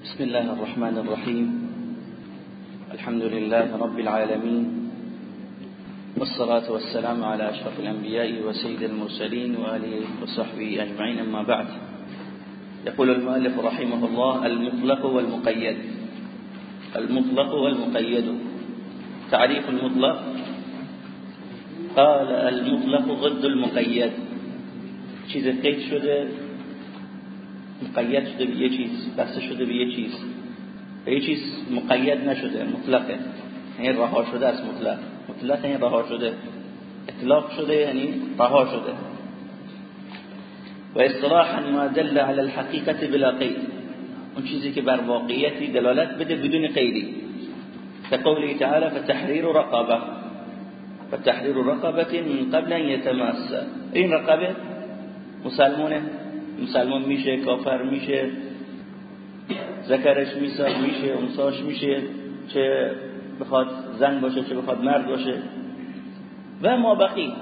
بسم الله الرحمن الرحيم. الحمد لله رب العالمين والصلاة والسلام على أشرف الأنبياء وسيد المرسلين وآله وصحبه أجمعين. أما بعد يقول المؤلف رحمه الله المطلق والمقيد. المطلق والمقيد. تعريف المطلق؟ قال المطلق ضد المقيد. چیز قید شده. مقید شده به یه چیز بسته شده به یه چیز. به یه چیز مقید نشده مطلقه. یعنی رها شده از مطلق. مطلق یعنی رها شده. اطلاق شده یعنی رها شده. و اصطلاحا ما دل على الحقیقت بلا قید. اون چیزی که بر واقعیتی دلالت بده بدون قیدی. كقوله تعالى فتحرير رقبه. فتحرير رقبه من قبل ان يتماسا این رقبه مسلمونه مسلمان میشه کافر میشه ذکرش میساد میشه انساش میشه چه بخواد زن باشه چه بخواد مرد باشه. و ما بقی.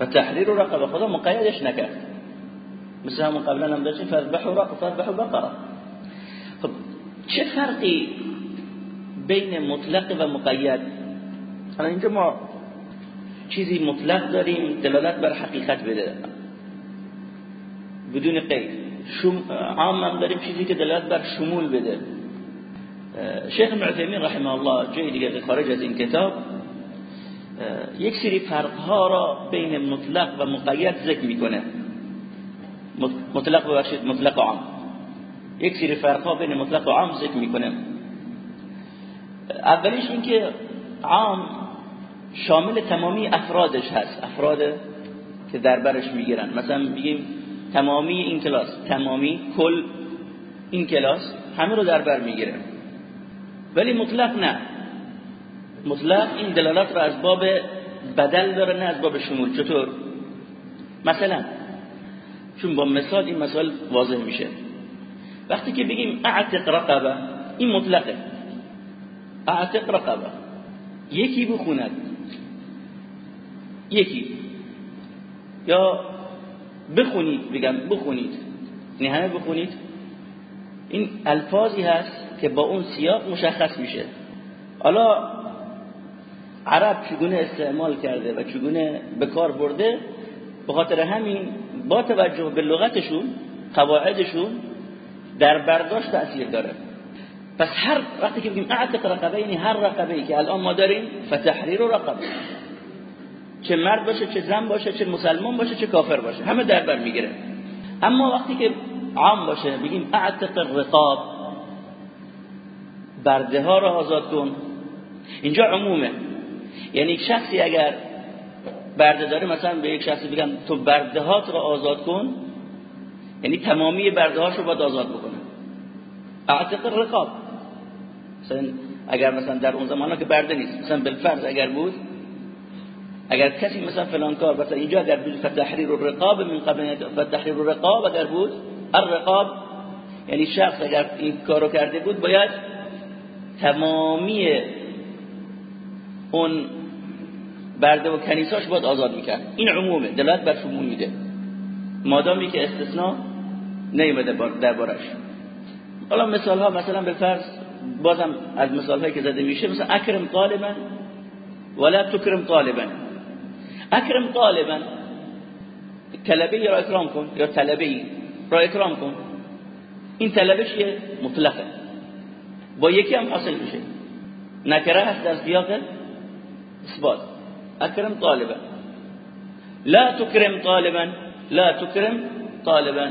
و تحریر رقبه خدا مقیدش نکرد. مثل همون قبلا هم داشتیم فذبحوا رقبه فذبحوا بقره خب چه فرقی بین مطلق و مقید؟ الان اینجا ما چیزی مطلق داریم دلالت بر حقیقت بده. بدون قید. شم... عام هم داریم چیزی که دلالت بر شمول بده. شیخ معتمین رحمه الله جای دیگه خارج از این کتاب یک سری فرقها را بین مطلق و مقید ذکر می‌کنه. مطلق ببخشید مطلق و عام. یک سری فرقها بین مطلق و عام ذکر می‌کنه. اولیش این که عام شامل تمامی افرادش هست. افراد که در برش می‌گیرن. مثلا بگیم تمامی این کلاس تمامی کل این کلاس همه رو در بر می‌گیره. ولی مطلق نه. مطلق این دلالات رو از باب بدل داره نه از باب شمول. چطور؟ مثلا چون با مثال این مثال واضح میشه. وقتی که بگیم اعتق رقبه این مطلقه. اعتق رقبه. یکی بخوند. یکی. یا بخونید بگم بخونید. یعنی همه بخونید. این الفاظی هست که با اون سیاق مشخص میشه. حالا عرب چگونه استعمال کرده و چگونه به کار برده؟ به خاطر همین با توجه به لغتشون قواعدشون در برداشت تأثیر داره. پس هر وقتی که بگیم اعتق رقبه یعنی هر رقبه که الان ما داریم فتحریر رقبه. چه مرد باشه چه زن باشه چه مسلمان باشه چه کافر باشه همه در بر می‌گیره. اما وقتی که عام باشه بگیم اعتق الرقاب برده ها را آزاد کن. اینجا عمومه. یعنی شخصی اگر برده داره مثلا به یک شخصی بگم تو برده هات را آزاد کن یعنی تمامی برده هاش رو باید آزاد بکنه. اعتق الرقاب. مثلا اگر مثلا در اون زمان که برده نیست مثلا بالفرض اگر بود اگر کسی مثلا فلان کار مثلا اینجا اگر بود فتحریر الرقاب من قبل فتحریر الرقاب اگر بود الرقاب یعنی شخص اگر این کارو کرده بود باید تمامی اون برده و کنیساش باید آزاد می‌کرد. این عمومه دلالت بر شمول میده. مادامی که استثناء نیومده دربارش حالا مثال ها مثلا بالفرض بازم از مثال هایی که زده میشه مثلا اکرم طالبا ولا تکرم طالبا. اکرم طالبا. طلبه را اکرام کن یا طلبه را اکرام کن این طلبه چیه مطلقه با یکی هم حاصل میشه. نکره هست در سیاق اثبات. اکرم طالبا. لا تکرم طالبا لا تکرم طالبا.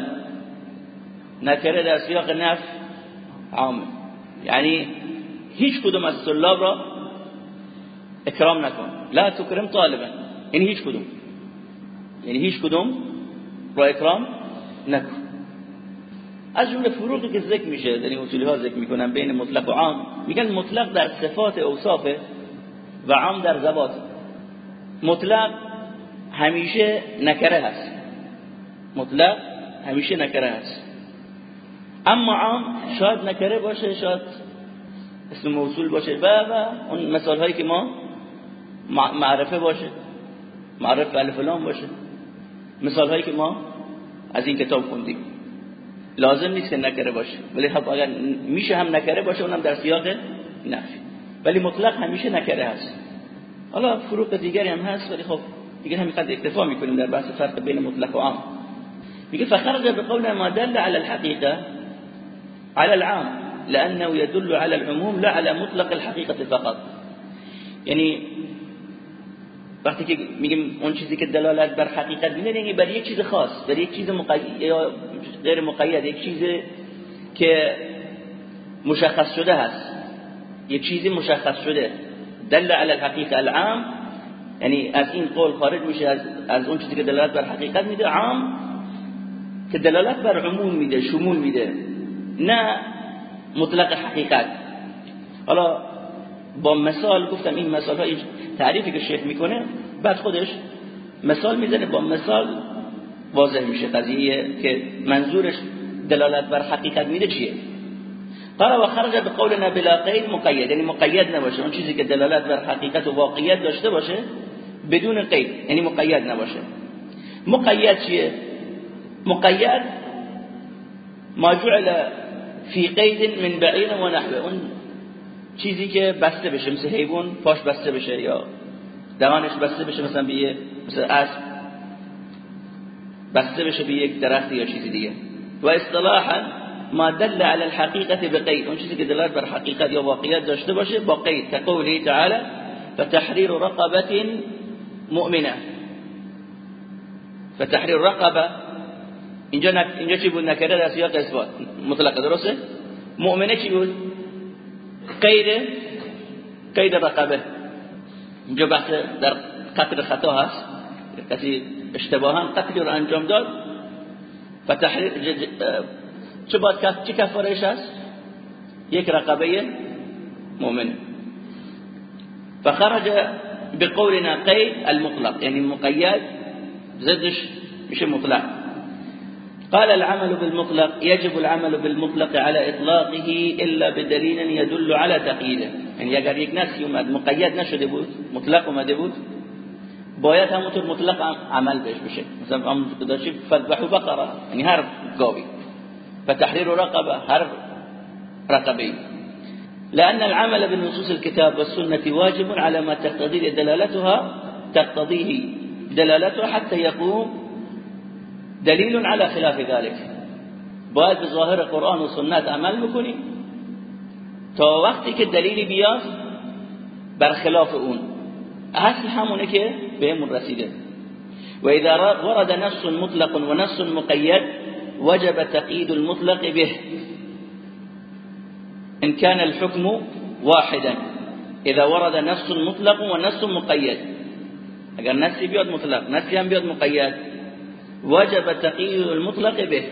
نکره در سیاق نف عام. یعنی هیچ کدوم از طلاب را اکرام نکن. لا تکرم طالبا. یعنی هیچ کدوم. یعنی هیچ کدوم را اکرام نکن. از جمله فروقی که ذکر میشه این اصولی ها ذکر می‌کنن بین مطلق و عام. میگن مطلق در صفات اوصافه و عام در ذوات مطلق همیشه نکره هست. مطلق همیشه نکره هست. اما عام شاید نکره باشه شاید اسم موصول باشه. و و اون مثال هایی که ما معرفه باشه. معرف الف لام باشه. مثال هایی که ما از این کتاب خوندیم. لازم نیست که نکره باشه. ولی خب اگر میشه هم نکره باشه اونم در سیاق نفی. ولی مطلق همیشه نکره هست. حالا فروق دیگری هم هست ولی خب دیگه همینقدر اکتفا می‌کنیم در بحث فرق بین مطلق و عام. میگه فخرج بقول ما دل على الحقيقه على العام. لانه يدل على العموم لا على مطلق الحقيقه فقط. یعنی وقتی که میگیم اون چیزی که دلالت بر حقیقت میده یعنی بر یک چیز خاص بر یک چیز مقید یا غیر مقید یک چیز که مشخص شده هست. یک چیزی مشخص شده. دل على الحقیقه العام یعنی از این قول خارج میشه از, از اون چیزی که دلالت بر حقیقت میده عام که دلالت بر عموم میده شمول میده. نه مطلق حقیقت. حالا با مثال گفتم این مثال های تعریفی که شیخ می‌کنه بعد خودش مثال می‌زنه با مثال واضح میشه قضیه که منظورش دلالت بر حقیقت میده چیه. قال و خرج به قولنا بلا قید مقید یعنی مقید نباشه اون چیزی که دلالت بر حقیقت و واقعیت داشته باشه بدون قید یعنی مقید نباشه. مقید چیه؟ مقید ما جعل فی قید من بعیر و نحوه اون چیزی که بسته بشه مثل حیوان پاش بسته بشه یا دهانش بسته بشه مثلا به یه مثل اسب بسته بشه به یک درخت یا چیزی دیگه. و اصطلاحا ما دل على الحقيقه بقيد اون چیزی که دلالت بر حقیقت یا واقعیت داشته باشه با قید. كقوله تعالى فتحرير رقبه مؤمنه. فتحرير رقبه. اینجا اینجا چی بود؟ نکره در سیاق اثبات. مطلقه درسته؟ مؤمنه چی بود؟ قید قید رقبه. اینجا بحث در قتل خطا هست. کسی اشتباها قتل رو انجام داد. و تحریر چه باید چه کفارش هست؟ یک رقبه مؤمن. فخرج بقولنا قید المطلق یعنی مقید زدش میشه مطلق. قال العمل بالمطلق يجب العمل بالمطلق على إطلاقه إلا بدليل يدل على تقييده. يعني اگر یک نسی اومد مقید نشده بود مطلق اومده بود باید همونطور مطلق عمل بهش بشه مثلا هم داشتی فذبحوا بقرة یعنی هر گاوی فتحرير رقبة هر رقبه لأن العمل بنصوص الكتاب والسنة واجب على ما تقتضيه دلالتها تقتضيه دلالتها حتى يقوم دلیل على خلاف ذلك. باید به ظاهر قرآن و سنت عمل بکنیم تا وقتی که دلیلی بیاد برخلاف اون. اصل همونه که بهمون رسیده. و اذا ورد نص مطلق و نص مقید وجب تقييد المطلق به. ان كان الحكم واحدا. اذا ورد نص مطلق و نص مقید. اگر نصی بیاد مطلق نصی هم بیاد مقید. وجب تقیید المطلق به.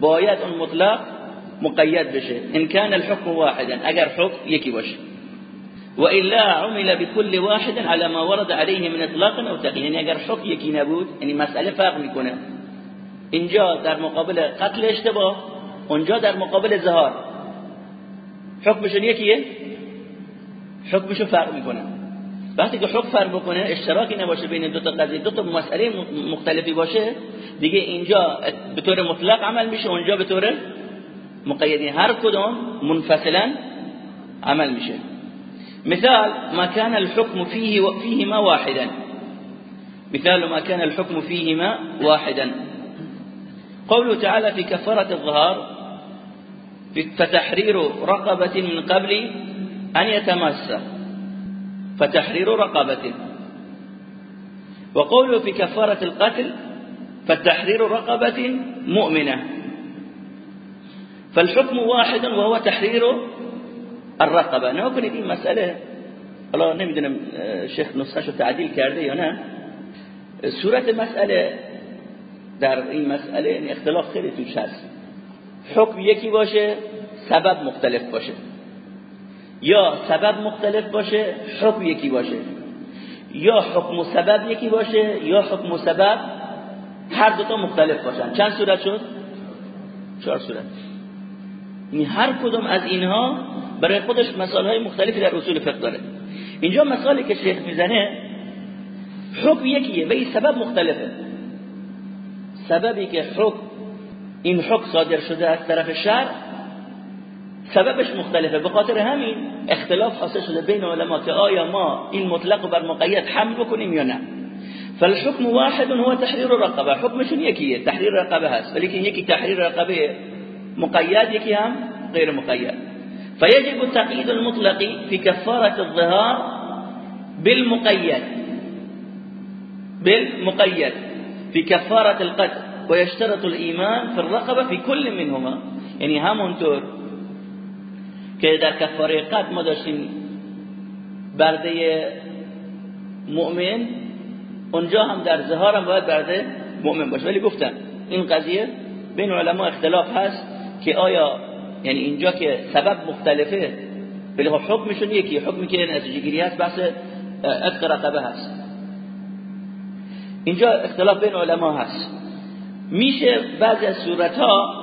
باید اون مطلق مقید بشه. إن كان الحكم واحدا اگر حکم یکی باشه. و إلا عمل بكل واحد على ما ورد عليه من اطلاق أو تقیید. یعنی اگر حکم یکی نبود یعنی مسئله فرق میکنه. اینجا در مقابل قتل اشتباه اونجا در مقابل ظهار حکمشون یکیه؟ حکمشو فرق میکنه. وقتی که حکم فرق بکنه اشتراکی نباشه بین دو تا قضیه دو تا مسئله مختلفی باشه دیگه اینجا به طور مطلق عمل میشه اونجا به طور مقیدی. هر کدوم منفصلا عمل میشه. مثال ما كان الحكم فيه فيهما واحدا. مثال ما كان الحكم فيهما واحدا. قوله تعالى في كفارة الظهار فتحرير رقبة من قبل أن يتمسى فتحرير رقبة وقوله في كفارة القتل فتحرير رقبة مؤمنة. فالحكم واحد وهو تحرير الرقبة. نمكن این مسئله حالا نمیدونم شیخ نسخة تعدیل کرده نه صورت مسئله در این مسئله اختلاف خیلی توش هست. حکم یکی باشه سبب مختلف باشه. یا سبب مختلف باشه حکم یکی باشه. یا حکم و سبب یکی باشه یا حکم و سبب هر دوتا مختلف باشن. چند صورت شد؟ چهار صورت. این هر کدوم از اینها برای خودش های مختلفی در اصول فقه داره. اینجا مثالی که شیخ می‌زنه حکم یکیه و این سبب مختلفه. سببی که حکم این حکم صادر شده از طرف شر سببش مختلفه. به خاطر همین اختلاف حاصل شده بین علما که آیا ما این مطلق بر مقید حمل بکنیم یا نه. فالحكم واحد هو تحرير الرقبه. حکمشون یکیه تحریر رقبه هست. ولی یکی تحریر رقبه مقید یکی هم غیر مقید. فيجب تقييد المطلق في كفارة الظهار بالمقيد بالمقيد في كفارة القتل. ويشترط الإيمان في الرقبة في كل منهما. يعني همونطور که در کفاره قتل ما داشتیم برده مؤمن اونجا هم در زهار هم باید برده مؤمن باشه. ولی گفتم این قضیه بین علما اختلاف هست که آیا یعنی اینجا که سبب مختلفه ولی حکمشون یکی حکمی که نتیجه گیری هست بحث عتق رقبه هست. اینجا اختلاف بین علما هست. میشه بعضی از صورت ها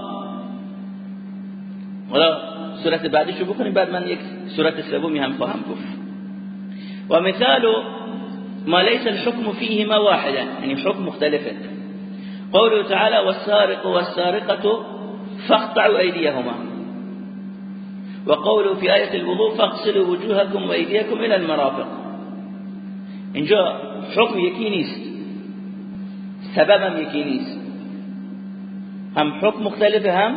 صورت بعدیشو بکنیم بعد من یک صورت سومی هم خواهم گفت. و مثال ما ليس الحكم فيهما واحدا يعني حكم مختلفة. قوله تعالى والسارق والسارقة فاقطعوا أيديهما وقوله في آية الوضوء فاغسلوا وجوهكم وأيديكم إلى المرافق. اینجا حکم یکی نیست سبب هم یکی نیست. هم حکم مختلفه هم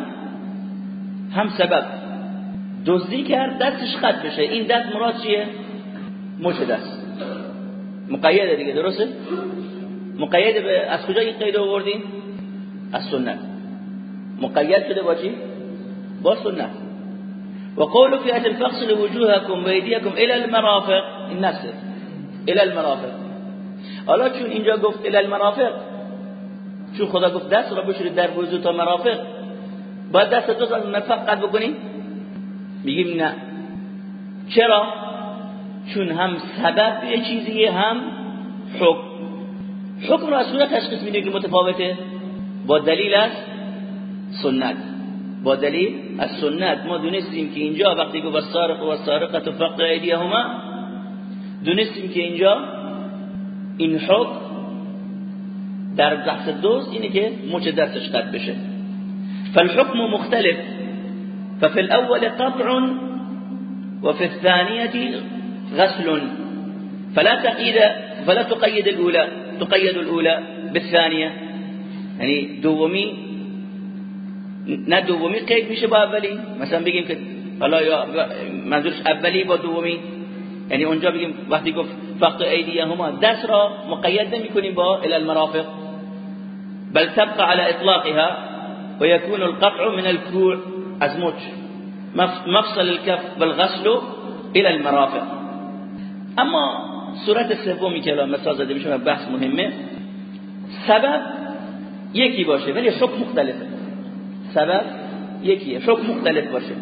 هم سبب. دزدی کرد دستش خط بشه. این دست مراد چیه؟ مچ دست. مقیده دیگه درسته؟ مقید به از کجا این قید آوردیم از سنت. مقید شده با چی؟ با سنت. و قول فی اجل فصل وجوهکم و ایدیکم الى المرافق. این نفسه الى المرافق. حالا چون اینجا گفت الى المرافق چون خدا گفت دست را بشورید در وضو تا مرافق باید دست دو از مرفق قد بکنیم میگیم نه. چرا؟ چون هم سبب یه چیزیه هم حکم. حکم رو از صورت تشخیص میدیم که متفاوته. با دلیل از سنت. با دلیل از سنت ما دونستیم که اینجا وقتی گفت السارق و السارقه فقط ایدیهما دونستیم که اینجا این حکم در بحث دوز اینه که مچ دستش قد بشه. فالحكم مختلف. ففي الأول قطع وفي الثانية غسل. فلا تقيد فلا تقيد الأولى تقيد الأولى بالثانية. يعني دومي نه دومی قید میشه با مثلا بگیم که حالا یا منظورش اولی با دومی یعنی اونجا بگیم وقتی گفت فقط ایدیهما. دست را مقید با إلى المرافق. بل تبقى على إطلاقها ويكون القطع من الكوع. از مچ مفصل الكف بالغسل الى المرافق اما صورت سومی که الان مثال زده میشه بحث مهمه سبب یکی باشه ولی حکم مختلفه. سبب یکیه حکم مختلف باشه.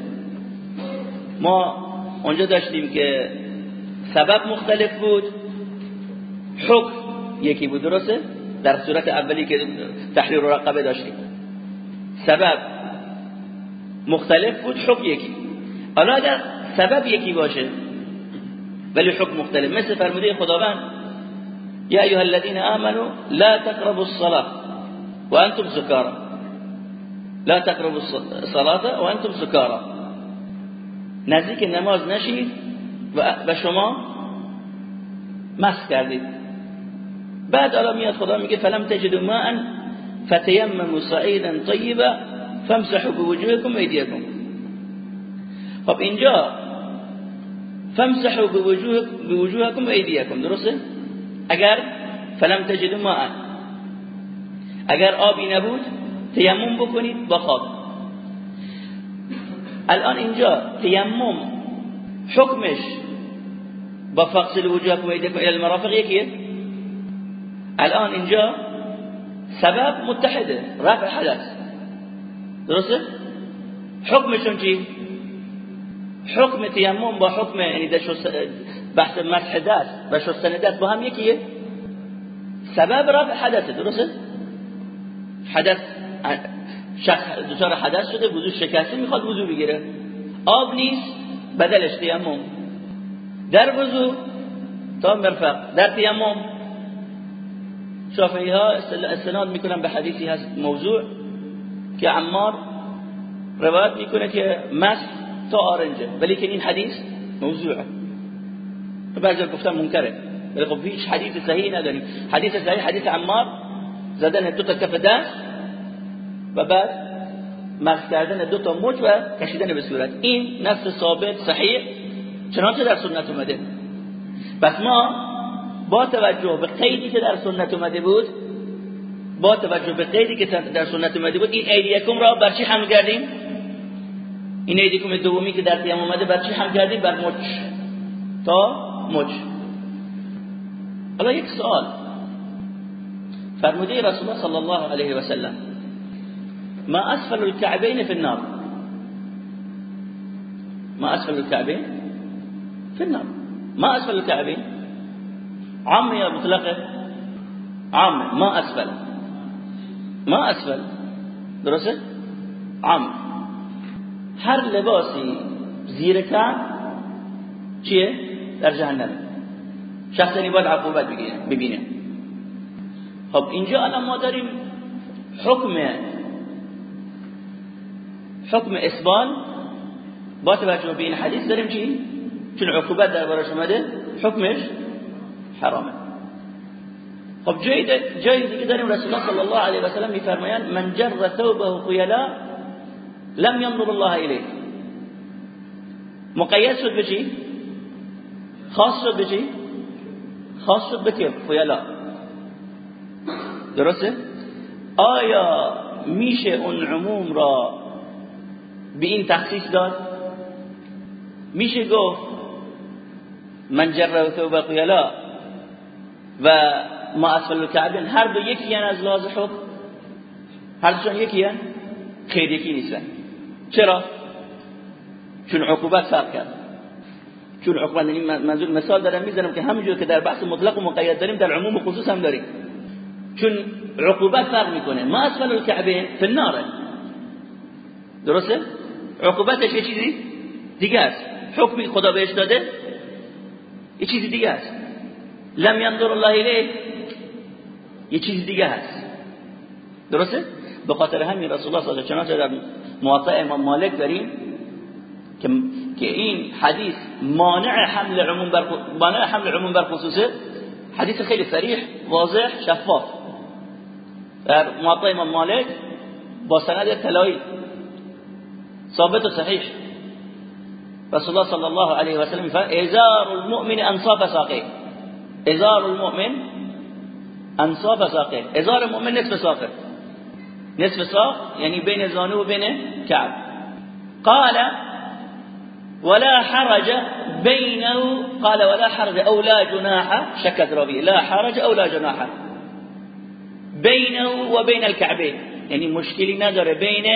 ما اونجا داشتیم که سبب مختلف بود حکم یکی بود درسته؟ در صورت اولی که تحریر رقبه داشتیم. سبب مختلف بود حکم یکی. حالا اگر سبب یکی باشه ولی حکم مختلف. مثل فرموده خداوند یا ایها الذين امنوا لا تقربوا الصلاه وانتم سكارى لا تقربوا الصلاه وانتم سكارى نزدیک نماز نشید و شما مس کردید. بعد الان میاد خدا میگه فلم تجدوا ماء فتيمموا صعيدا طيبا فامسحوا بوجوهكم وايديكم خب اینجا فامسحوا بوجوه بوجوهكم وايديكم درسته اگر فلم تجدوا ماء. اگر آبی نبود؟ تیمم بکنید با خواب الان اینجا تیمم حکمش با فقصل وجوهكم وايديكم إلى المرافق یکیه؟ الان اینجا سبب متحده رفع حدث. درسته؟ حکمشون چی؟ حکم تیمم با حکم یعنی بحث مسح دست و شستن دست با هم یکیه؟ سبب رفع حدثه درسته؟ حدث شخص دچار حدث شده وضو شکسته می‌خواد وضو بگیره. آب نیست بدلش تیمم. در وضو تا مرفق در تیمم. شافعی ها استناد می‌کنن به حدیثی هست موضوع. که عمار روایت می‌کنه که مس تا آرنجه. ولی که این حدیث موضوعه. بعضی گفتن منکره. ولی خب هیچ حدیث صحیح نداریم. حدیث صحیح حدیث عمار زدن دو تا کف دست و بعد مغز کردن دو تا مچ و کشیدن به صورت. این نص ثابت صحیح. چنانچه در سنت اومده. پس ما با توجه به قیدی که در سنت اومده بود با توجه به قیدی که در سنت اومده بود این ایدیکم را بر چی حمل کردیم؟ این ایدیکم دومی که در قیام اومده بر چی حمل کردیم؟ بر مچ. تا مچ. حالا یک سوال. فرموده رسول الله صلی الله علیه و سلم ما اسفل الكعبين في النار؟ ما اسفل الكعبين في النار. ما اسفل الكعبين عام یا مطلقه؟ عام ما اسفل. ما اسفل درسته؟ عام. هر لباسی زیر کعب چیه؟ در جهنم. شخصی باید عقوبت ببینه. خب اینجا الان ما داریم حکم حکم اسبال با توجه به این حدیث داریم چی؟ چون عقوبت دربارش اومده حکمش حرامه. خب جای جای دیگه داریم رسول الله صلی الله علیه و سلم میفرمایند من جر ثوبه خیلا لم ينظر الله الیه مقید شد؟ خاص شد؟ خاص شد به که خیلا درسته؟ آیا میشه اون عموم را به این تخصیص داد میشه گفت من جره ثوب قیلا و ما اسفل الكعبین هر دو یکی از لحاظ حکم. هر دوشان یکی هن خیر یکی نیستن. چرا؟ چون عقوبت فرق کرد. چون عقوبت یعنی منظور مثال دارم می‌زنم که همونجور که در بحث مطلق و مقید داریم در عموم و خصوص هم داریم. چون عقوبت فرق می‌کنه. ما اسفل الكعبین فی درسته؟ عقوبتش یه چیزی دیگه است. حکمی خدا بهش داده یه چیزی دیگه است. لم ينظر الله الیه. یه چیزی دیگه است درسته؟ به خاطر همین رسول الله صلی الله علیه و در موطع امام مالک داریم که که این حدیث مانع حمل عموم بر مانع حمل عموم بر خصوصه. حدیث خیلی صریح واضح شفاف. در موطع امام مالک با سند طلایی. ثابت و صحیح. رسول الله صلی الله علیه و سلم فرمود ازار المؤمن انصاف ساقه ازار المؤمن انصاف ساقه. ازار المؤمن نصف ساقه. نصف ساق یعنی بین زانو و بین کعب. قال ولا حرج بينه قال ولا حرج او جناح شكت لا حرج او لا جناح. بينه وبين الكعبين يعني مشكلی نداره بین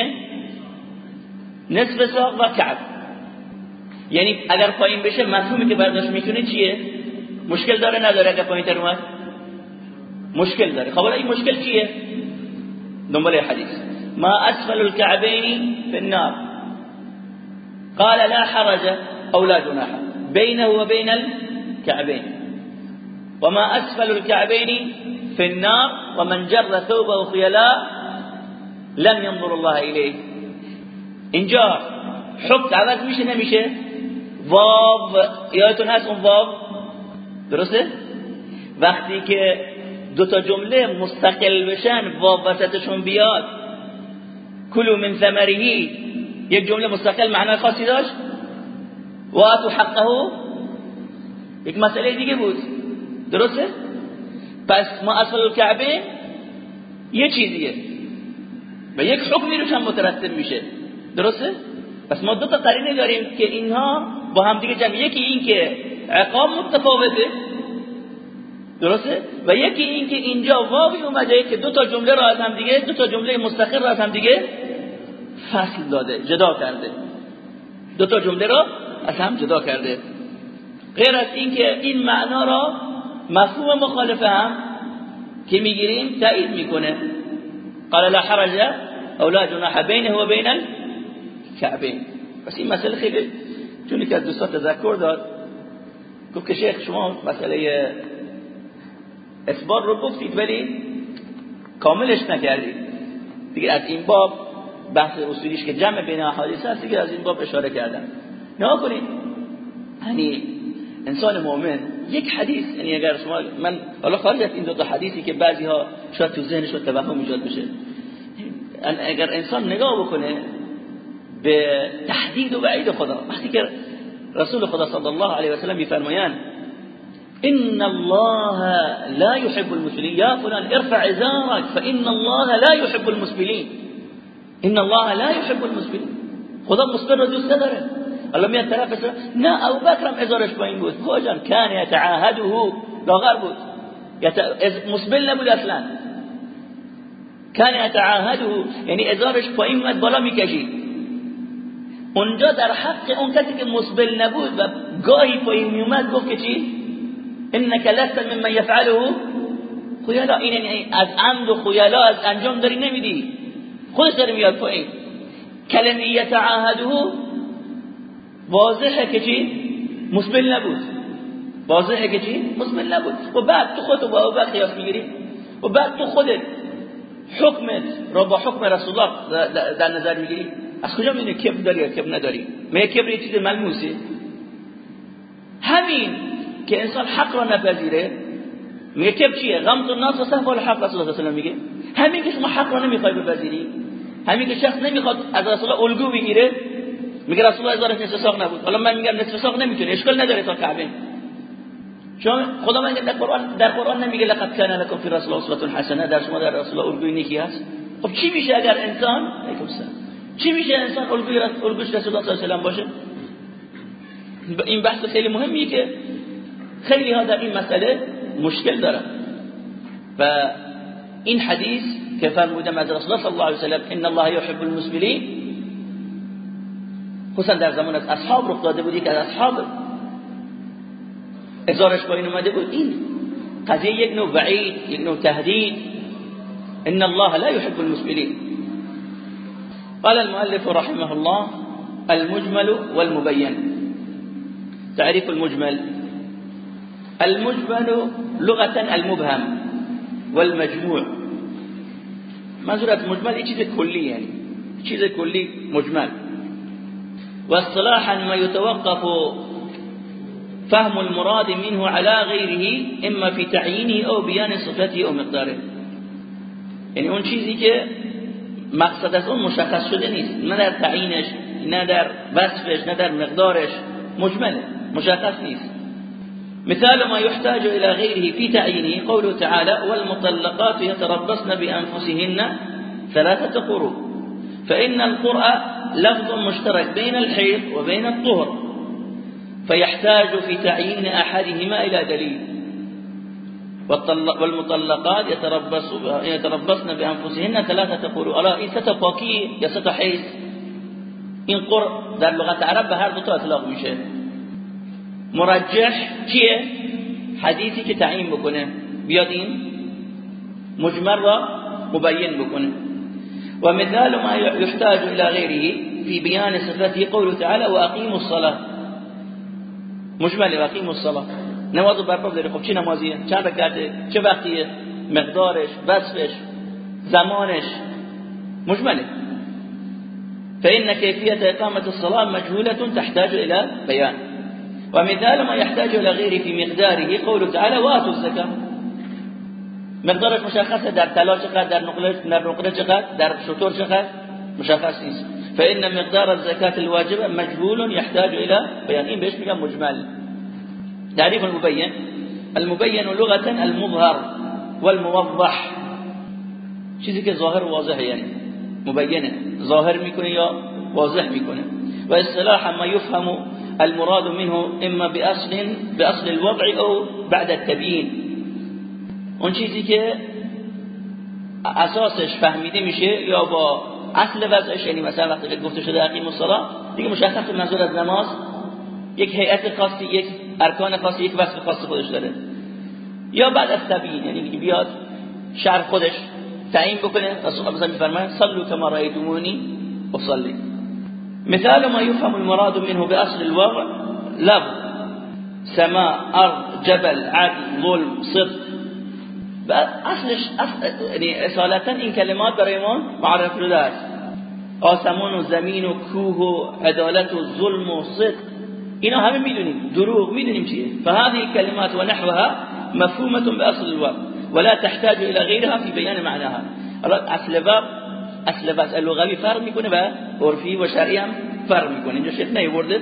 نصف ساق و کعب. یعنی اگر پایین بشه مفهومی که برداشت می‌کنه چیه؟ مشکل داره نداره اگر پایین تر اومد؟ مشکل داره خب این مشکل چیه دنبال حدیث ما أسفل الكعبين في النار. قال لا حرج أو لا جناح بينه وبين الكعبين. وما أسفل الكعبين في النار ومن جر ثوبه خيلاء لم ينظر الله إليه. اینجا حکم عوض میشه نمیشه واو یادتون هست اون واو درسته؟ وقتی که دو تا جمله مستقل بشن واو وسطشون بیاد. کلو من ثمرهی یک جمله مستقل معنای خاصی داشت؟ و اتو حقه. یک مسئله دیگه بود. درسته؟ پس ما اصل الکعبه یه چیزیه. و یک حکمی روش هم مترتب میشه. درسته؟ پس ما دو تا قرینه داریم که اینها با هم دیگه جمع. یکی این که عقاب متفاوته. درسته؟ و یکی این که اینجا واوی اومده که دو تا جمله را از هم دیگه دو تا جمله مستقل را از هم دیگه فصل داده جدا کرده. دو تا جمله را از هم جدا کرده. غیر از این که این معنا را مفهوم مخالفه هم که می‌گیریم تایید می‌کنه. قال لا حرج او لا جناح بینه و بین الكعبین بس این مسئله خیلی چونی که از دوستان تذکر داد گفت که شیخ شما مسئله اثبار رو گفتید ولی کاملش نکردید. دیگه از این باب بحث اصولیش که جمع بین احادیث هست که از این باب اشاره کردم. نه کنید. یعنی انسان مؤمن یک حدیث یعنی اگر شما من حالا خارج از این دو تا حدیثی که بعضی ها شاید تو ذهنش توهم ایجاد بشه. اگر انسان نگاه بکنه به تهدید و وعید خدا وقتی که رسول خدا صلی الله علیه و سلم میفرمایند إن الله لا يحب المسلمين. يا فلان ارفع إزارك فإن الله لا يحب المسبلين إن الله لا يحب المسبلين خدا مسبل رو دوست نداره الله میاد طرف نه ابو بکرم ازارش پایین بود. کجا کان یتعاهده لاغر بود. مسبل نبود أصلا. کان یتعاهده یعنی ازارش پایین اومد بالا میکشید اونجا در حق اون کسی که مسبل نبود و گاهی پایین میومد گفت که چی؟ انك لست ممن يفعله خیالا این از عمد و خیالا از انجام داری نمیدی. خودش داری میاد پایین. کلمه یتعاهده واضحه که چی؟ مسبل نبود. واضحه که چی؟ مسبل نبود. و بعد تو خودت با ابوبکر قیاس می‌گیری. و بعد تو خودت حکمت رو با حکم رسول الله در نظر می‌گیری. از کجا می‌دونی کبر داری یا کبر نداری؟ میگه کبر یه چیز ملموسه همین که انسان حق را نپذیره میگه کب چیه؟ غمت الناس و صحب الحق رسول الله صلی میگه. همین که شما حق را نمی‌خوای بپذیری همین که شخص نمی‌خواد از رسول الله الگو بگیره میگه رسول الله ازارش نصف ساق نبود. حالا من میگم نصف ساق نمی‌تونه اشکال نداره تا کعبه. چون خدا من در قرآن در قرآن نمیگه لقد کان لكم فی رسول الله اسوه حسنه در شما در رسول الله الگوی نیکی هست؟ خب چی میشه اگر انسان چی میشه انسان الگوی رسول الله صلی الله علیه و باشه؟ این بحث خیلی مهمیه که خیلی ها در این مسئله مشکل دارن. و این حدیث که فرمودم از رسول الله صلی الله علیه و سلم ان الله يحب المسبلین خصوصا در زمان از اصحاب رخ داده بودی که از اصحاب ازارش پایین اومده بود. این قضیه یک نوع وعید یک نوع تهدید. ان الله لا يحب المسبلين قال المؤلف رحمه الله المجمل والمبين تعريف المجمل المجمل لغة المبهم والمجموع. منظور از مجمل این چیز کلی یعنی چیز کلی مجمل؟ واصطلاحا ما يتوقف فهم المراد منه على غيره إما في تعيينه أو بيان صفته أو مقداره. یعنی اون چیزی که مقصد از اون مشخص شده نیست. نه در تعیینش نه در وصفش نه در مقدارش. مجمله مشخص نیست. مثال ما يحتاج إلى غيره في تعيينه قوله تعالى والمطلقات يتربصن بأنفسهن ثلاثة قروء فإن القرء لفظ مشترك بين الحيض وبين الطهر فيحتاج في تعيين أحدهما إلى دليل. والمطلقات يتربصن بأنفسهن ثلاثة قروء ألا إن ستفاكي يا ستحيث إن قرء در لغة عرب هر دو تا اطلاق مرجح کیه؟ حدیثی که تعیین بکنه. بیاد این مجمل را مبین بکنه. و مثال ما يحتاج إلى غيره في بيان صفته قوله تعالى واقيموا الصلاة. مجمل واقيموا الصلاة. نماز برپا داره خب چه نمازیه؟ چند رکعته؟ چه وقتیه؟ مقدارش وصفش زمانش. مجمله. فإن كيفية إقامة الصلاة مجهولة تحتاج إلى بيان ومثال ما يحتاج إلى غيره في مقداره قوله تعالى وآتوا الزكاة. مقدارش مشخصه در طلا چقدر در نقله در نقله چقدر در شطور چقدر؟ مشخص نیست. فإن مقدار الزكاة الواجبة مجهول يحتاج إلى بيان. این بهش مجمل. تعريف المبين المبين لغة المظهر والموضح. چیزی که ظاهر واضحه یعنی مبینه. ظاهر میکنه یا واضح میکنه. و اصطلاحا ما يفهم المراد منه اما باصل باصل الوضع او بعد التبیین اون چیزی که اساسش فهمیده میشه یا با اصل وضعش یعنی مثلا وقتی گفته شده اقیم الصلاه دیگه مشخص منظور از نماز یک هیئت خاصی یک ارکان خاصی یک وصف خاصی خودش داره. یا بعد از تبیین یعنی بیاد شرح خودش تعیین بکنه. رسول الله میفرمایند صلوا كما رأيتموني اصلي مثال ما يفهم المراد منه بأصل الوضع لفظ سماء أرض جبل عدل ظلم صدق. اصل یعنی اصالتا این کلمات برای ما معرف شده است. آسمان و زمین ظلم صدق. اینا همه میدونیم. دروغ میدونیم چیه؟ فهذه کلمات و نحوها مفهومه بأصل الوقت ولا تحتاج إلى غيرها في بيان معناها. أصل باب اصل وضع لغوی فرق می‌کنه و عرفی و شرعی هم فرق می‌کنه. اینجا شیخ نیورده.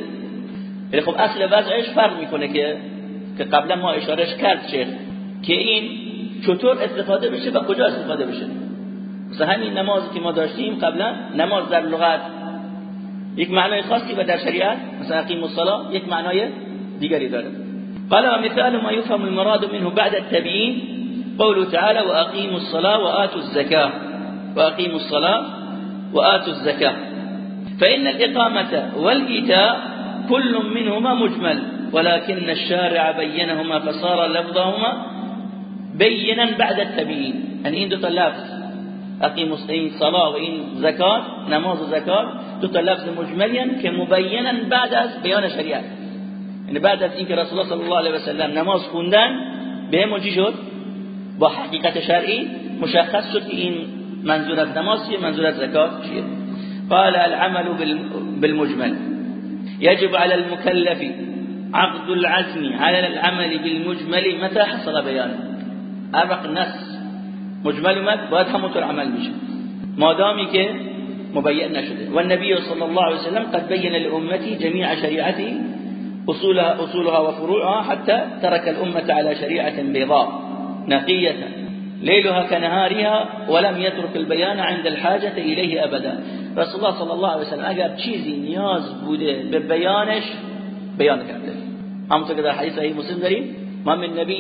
ولی خب اصل وضعش فرق می‌کنه که که قبلا ما اشارش کرد شیخ که این چطور استفاده بشه و کجا استفاده بشه. مثلا همین نمازی که ما داشتیم قبلا نماز در لغت یک معنای خاصی و در شریعت مثلا اقیم الصلاه یک معنای دیگری داره. قال ومثال ما يفهم المراد منه بعد التبيين قوله تعالى وأقيموا الصلاة وآتوا الزكاة وأقيموا الصلاة وآتوا الزكاة. فإن الإقامة والإيتاء كل منهما مجمل ولكن الشارع بينهما فصار لفظهما بينا بعد التبيين. يعني این دو تا لفظ اقیم این صلاة و این زکات نماز و زکات دو تا لفظ مجملین که مبینا بعد بیان شریعت یعنی بعد از اینکه رسول الله صلی الله علیه و سلم نماز خوندن به چی شد با مشخص شد این منظور از نماز چیه؟ منظور از زکات چیه؟ قال العمل بالمجمل. يجب على المكلف عقد العزم على العمل بالمجمل متى حصل بيانه. أبق النص مجمل اومد باید همونطور عمل میشه مادامی که مبین نشده. والنبي صلى الله عليه وسلم قد بين لأمتي جميع شريعته أصولها, أصولها وفروعها حتى ترك الأمة على شريعة بيضاء. نقية ليلها كنهارها ولم يترك البيان عند الحاجة إليه أبدا. رسول الله صلى الله عليه وسلم اگر چیزی نیاز بوده به بیانش بیان کرده. همونطور که در مسلم داریم ما من نبی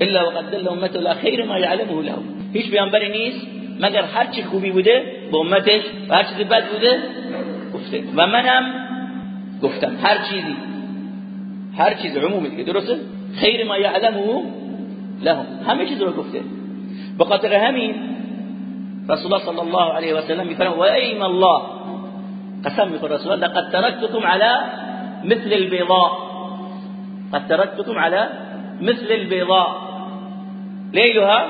الا وقد دل امته إلى خیر ما يعلمه له هیچ پیامبری نیست مگر هر چی خوبی بوده به امتش بد بوده گفته. و منم هر چیزی هر چیز عمومی که درسته ما يعلمه لهم. همه چیز رو گفته. به خاطر همین رسول الله صلی الله علیه و سلم میفرماید و ایم الله. قسم می‌خوره رسول الله لقد تركتكم على مثل البيضاء قد تركتكم على مثل البيضاء ليلها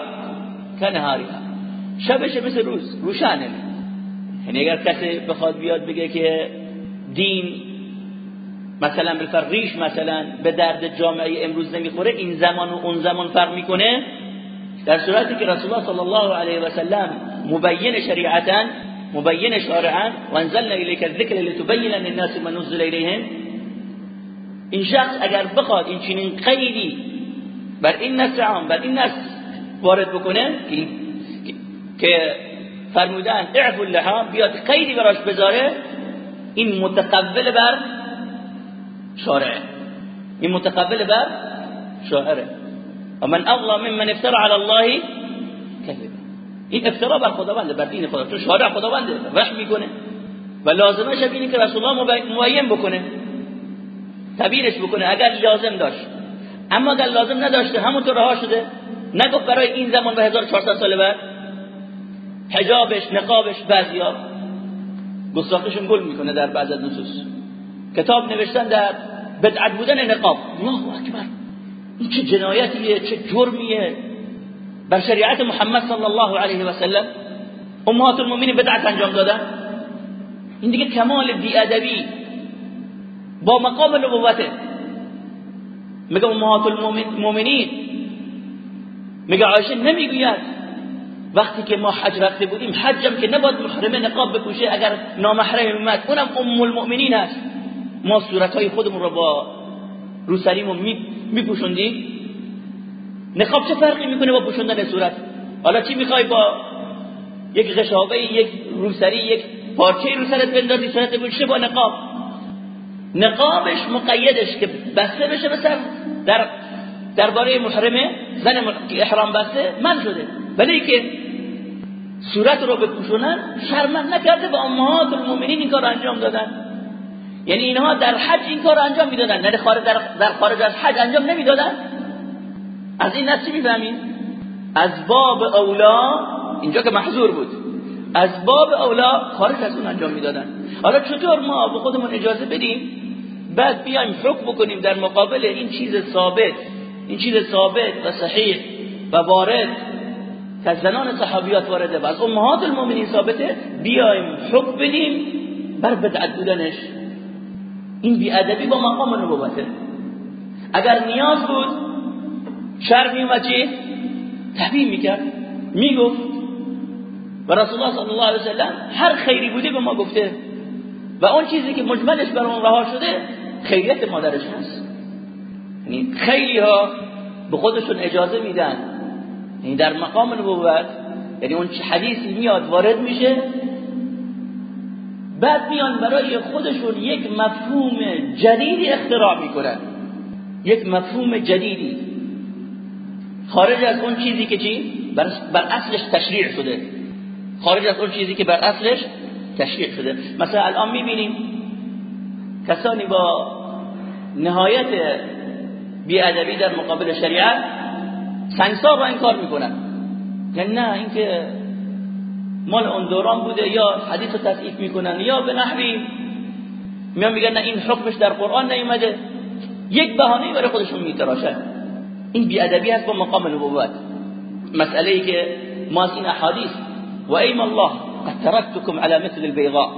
كنهارها شبش مثل روز روشانه یعنی اگر کسی بخواد بیاد بگه که دین مثلا به ریش مثلا به درد جامعه امروز نمی‌خوره این زمان و اون زمان فرق می‌کنه؟ در صورتی که رسول الله صلی الله علیه و سلم مبین شریعتا مبین شارعا و انزلنا الیک الذکر لتبین للناس ما نزل الیهم. این شخص اگر بخواد این چنین قیدی بر این نسل عام بر این نسل وارد بکنه که فرمودن اعفو اللحام بیاد قیدی براش بذاره این متقبل بر شارعه. این متقبل بر شاعره و من اظلم ممن افترى على الله كذبا. این افترا بر خداونده بر دین خدا. چون شارع خداونده وحی می‌کنه. و لازمش اینه که رسول الله مبین بکنه. تبیینش بکنه اگر لازم داشت. اما اگر لازم نداشته همونطور رها شده. نگفت برای این زمان و 1400 سال بعد. حجابش نقابش بعضیا گستاخشون گل می‌کنه در بعض از نصوص. کتاب نوشتن در بدعت بودن نقاب. الله اکبر. این چه جنایتیه چه جرمیه؟ بر شریعت محمد صلی الله علیه و سلم امهات المؤمنین بدعت انجام دادن. این دیگه کمال بیادبی با مقام نبوته. میگه امهات المؤمنین میگه عایشه نمی‌گوید وقتی که ما حج رفته بودیم حجم که نباید محرمه نقاب بپوشه اگر نامحرم اومد اونم ام المؤمنین هست ما صورتهای خودمون رو با روسریمون میپوشوندیم نقاب چه فرقی می‌کنه با پوشوندن صورت؟ حالا چی می‌خوای با یک غشابه یک روسری یک پارچه رو سرت بندازی صورت بوشه با نقاب؟ نقابش مقیدش که بسته بشه مثلا در درباره محرمه زن احرام بسته من شده. ولی که صورت رو بپوشونن شرمن نکرده به امهات المؤمنین این کار انجام دادن. یعنی اینها در حج این کار انجام می‌دادن. نه خارج در, خارج از حج انجام نمی‌دادن. از این نصی می‌فهمید از باب اولا اینجا که محضور بود. از باب اولا خارج از اون انجام می‌دادن. حالا چطور ما به خودمون اجازه بدیم؟ بعد بیایم حکم بکنیم در مقابل این چیز ثابت این چیز ثابت و صحیح و وارد که زنان صحابیات وارده و از امهات المؤمنین ثابته بیایم حکم بدیم بر بدعت بودنش. این بیادبی با مقام نبوته اگر نیاز بود شر میومد چی؟ تحبیل می‌کرد. می‌گفت و رسول الله صلی الله علیه وسلم هر خیری بوده به ما گفته. و اون چیزی که مجملش بر اون رها شده خیریت مادرش هست. یعنی خیلی ها به خودشون اجازه میدن. یعنی در مقام نبوت یعنی اون حدیثی میاد وارد میشه بعد میان برای خودشون یک مفهوم جدیدی اختراع می‌کنن. یک مفهوم جدیدی. خارج از اون چیزی که چی؟ بر اصلش تشریع شده. خارج از اون چیزی که بر اصلش تشریع شده. مثلا الان می‌بینیم کسانی با نهایت بیادبی در مقابل شریعت سنگسار را این کار می‌کنن. یعنی نه اینکه مال اون دوران بوده یا حدیث رو تصحیح می‌کنن یا به نحوی میان میگن نه این حکمش در قرآن نیومده. یک بهانه برای خودشون میتراشن. این بیادبی هست با مقام نبوت. مسئله ای که ما این احادیث و ایم الله قد تركتكم على مثل البيضاء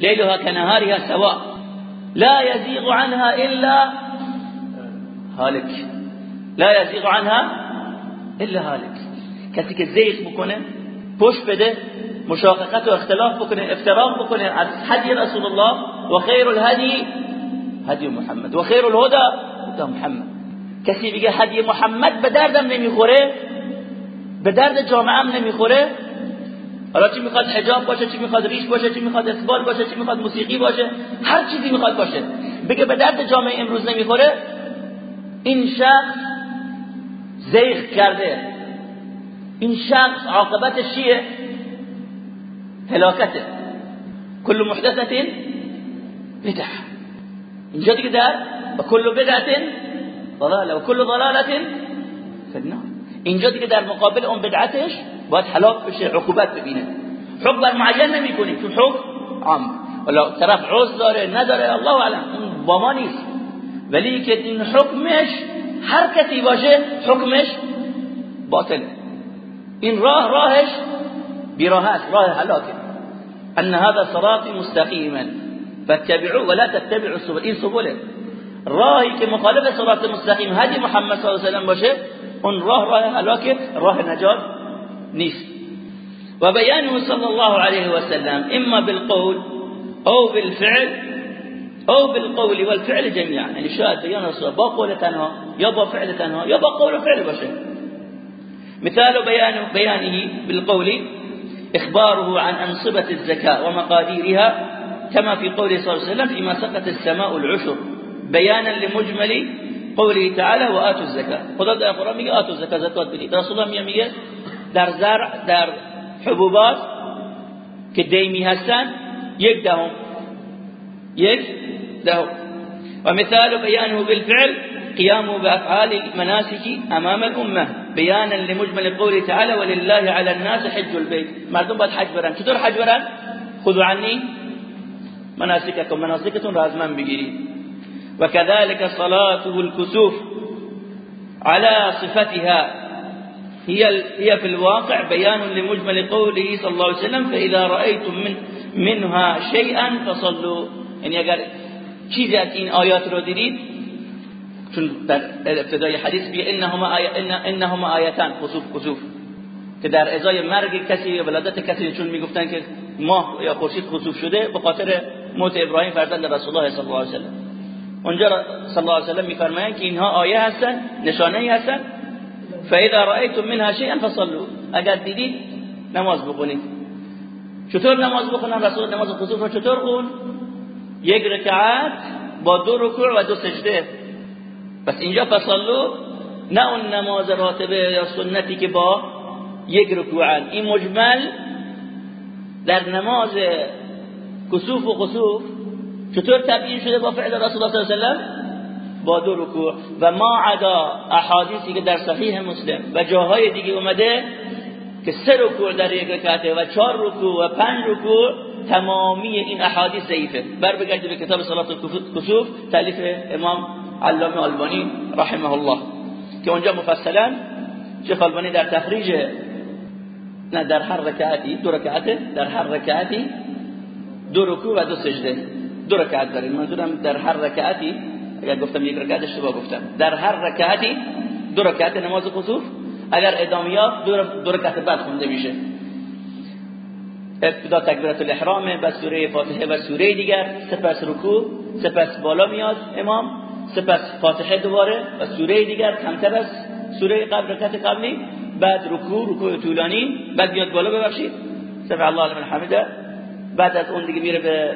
ليلها كنهارها سواء لا يزيغ عنها إلا هالك لا يزيغ عنها إلا هالك کسی که زیغ بکنه پشت بده مشاققت و اختلاف بکنه افتراق بکنه. از هدی رسول الله و خیر الهدی هدی محمد و خیر الهدى هدى محمد. کسی بگه هدی محمد به دردم نمی‌خوره به درد جامعه نمی‌خوره؟ حالا چی می‌خواد حجاب باشه چی می‌خواد ریش باشه چی می‌خواد اسبال باشه چی می‌خواد موسیقی باشه؟ هر چیزی می‌خواد باشه. بگه به درد جامعه امروز نمی‌خوره؟ این شخص زیغ کرده. این شخص عاقبتش چیه هلاکته. کل محدثت بدعه اینجا دیگه در و کل بدعت ضلاله و کل ضلالت فی النار. اینجا دیگه مقابل اون بدعتش باید حلاق بشه عقوبت ببینه. حکم بر معین نمی کنی چون حکم عام. ولا طرف عوض داره نداره الله علم اون ما نیست. ولی که این حکمش هر کسی باشه حکمش باطله. این راه راهش بیراه است راه هلاکه أن هذا صراطی مستقیما فاتبعوا ولا تتبعوا السبل. این سبله؟ راهی که مخالف صراط مستقیم هدی محمد صلی الله علیه و باشه؟ اون راه راه هلاکه راه نجات نیست. و بیانه صلی الله علیه و سلم إما بالقول أو بالفعل أو بالقول والفعل جميعا. یعنی شاید بیان رسول با قول تنها یا با فعل تنها یا با قول و فعل باشه. مثال بيان بيانه بالقول إخباره عن أنصبة الزكاة ومقاديرها كما في قوله صلى الله عليه وسلم فيما سقط السماء العشر بيانا لمجمل قوله تعالى وآتوا الزكاة خدا در قرآن میگه آتوا الزكاة زکات بدید رسول الله میگه در زرع در حبوبات که دیمی هستن یک دهم. یک دهم. ومثال بيانه بالفعل قيامه بأفعال المناسك أمام الأمة بيانا لمجمل قوله تعالى ولله على الناس حج البيت. مردم باید حج برن چطور حج برن خذوا عني مناسككم. مناسكتون رازمان بگیرید وكذلك صلاته الكسوف على صفتها. هي هي في الواقع بيان لمجمل قوله صلى الله عليه وسلم فإذا رأيتم من منها شيئا فصلوا. يعني اگر چیزی از این آیات رو دیدید چون در ابتدای حدیث بیه انهما آیه انهما آیتان. خسوف خسوف که در ازای مرگ کسی یا ولادت کسی چون می‌گفتن که ماه یا خورشید خسوف شده به خاطر موت ابراهیم فرزند رسول الله صلی الله علیه و سلم اونجا صلی الله علیه و سلم میفرمایند که اینها آیه هستن نشانه ای هستن. فاذا رايتم منها شيئا فصلوا. اگر دیدید نماز بخونید. چطور نماز بخونن؟ رسول نماز خصوص رو چطور خون؟ یک رکعت با دو رکوع و دو سجده. پس اینجا فصلوا نه اون نماز راتبه یا سنتی که با یک رکوعن. این مجمل در نماز کسوف و خسوف چطور تبیین شده با فعل رسول الله صلی الله علیه و با دو رکوع. و ما عدا احادیثی که در صحیح مسلم و جاهای دیگه اومده که سه رکوع در یک رکعته و چهار رکوع و پنج رکوع تمامی این احادیث ضعیفه. بر بگردید به کتاب صلات الکسوف تالیف امام علامه آلبانی رحمه الله که اونجا مفصلا شیخ البانی در تخریج نه در هر رکعتی دو رکعت در هر رکعتی دو رکوع و دو سجده دو رکعت داریم. منظورم در هر رکعتی اگر گفتم یک رکعت اشتباه گفتم در هر رکعتی دو رکعت نماز خصوف اگر ادامیات دو رکعت بعد خونده میشه. ابتدا تکبیرت الاحرام و سوره فاتحه و سوره دیگر سپس رکوع سپس بالا میاد امام. سپس فاتحه دوباره و سوره دیگر کمتر از سوره قبل رکعت قبلی. بعد رکوع رکوع طولانی. بعد بیاد بالا ببخشید. سبح الله لمن حمده بعد از اون دیگه میره به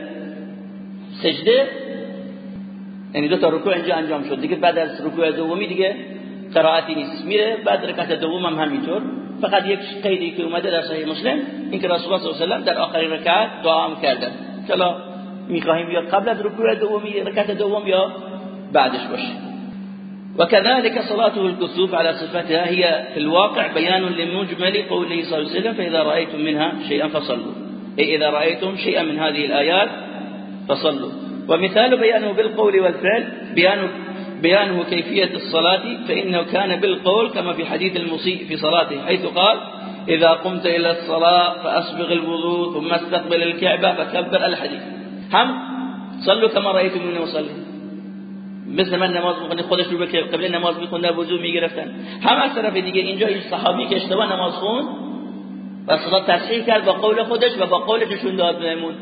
سجده. یعنی دو تا رکوع اینجا انجام شد. دیگه بعد از رکوع دومی دیگه قرائتی نیست. میره بعد رکعت دوم هم همینطور. فقط یک قیدی که اومده در صحیح مسلم اینکه رسول الله صلی الله علیه و در آخرین رکعت دعا هم کردن چلا می‌خواهیم یا قبل از رکوع دومی رکعت دوم یا بعدش باشه وكذلك صلاته الكسوف على صفتها هي في الواقع بيان لمجمل قوله صلى الله عليه وسلم فإذا رأيتم منها شيئا فصلوا. أي إذا رأيتم شيئا من هذه الآيات فصلوا. ومثال بيانه بالقول والفعل بيان بيانه كيفية الصلاة فإنه كان بالقول كما في حديث المصيء في صلاته حيث قال إذا قمت إلى الصلاة فأسبغ الوضوء ثم استقبل الكعبة فكبر الحديث. هم صلوا كما رأيتم من وصلي مثل من نماز می‌خونه خودش رو به قبل نماز میخونده وضو می‌گرفتن. هم از طرف دیگه اینجا این صحابی که اشتباه نماز خون و صدا تصحیح کرد با قول خودش و با قول نشون داد بهمون.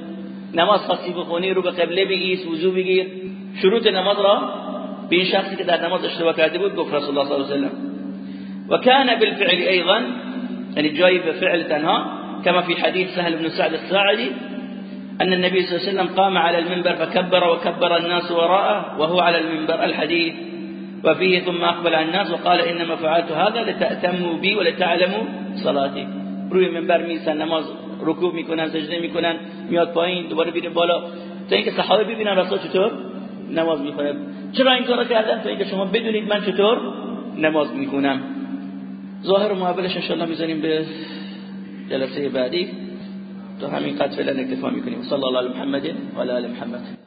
نماز خاصی بخونی رو به قبله بگیر وضو بگیر. شروط نماز را به این شخصی که در نماز اشتباه کرده بود گفت رسول الله صلی الله علیه و سلم. و كان بالفعل ايضا يعني جاي بفعل تنها كما في حديث سهل بن سعد الساعدي أن النبي صلى الله عليه وسلم قام على المنبر فكبر وكبر الناس وراءه وهو على المنبر الحديث وفيه ثم أقبل على الناس وقال إنما فعلت هذا لتأتموا بي ولتعلموا صلاتي. روی منبر میسن نماز رکوع میکنن سجده میکنن میاد پایین دوباره بیره بالا. تا اینکه صحابه رسول چطور؟ نماز میخونه چرا این کارو کردن؟ تا شما بدونید من چطور نماز میخونم. ظاهر و معابلش ان میذاریم به جلسه بعدی. تو همین قد فعلا اکتفا میکنیم. صلی الله علی محمد و علی محمد.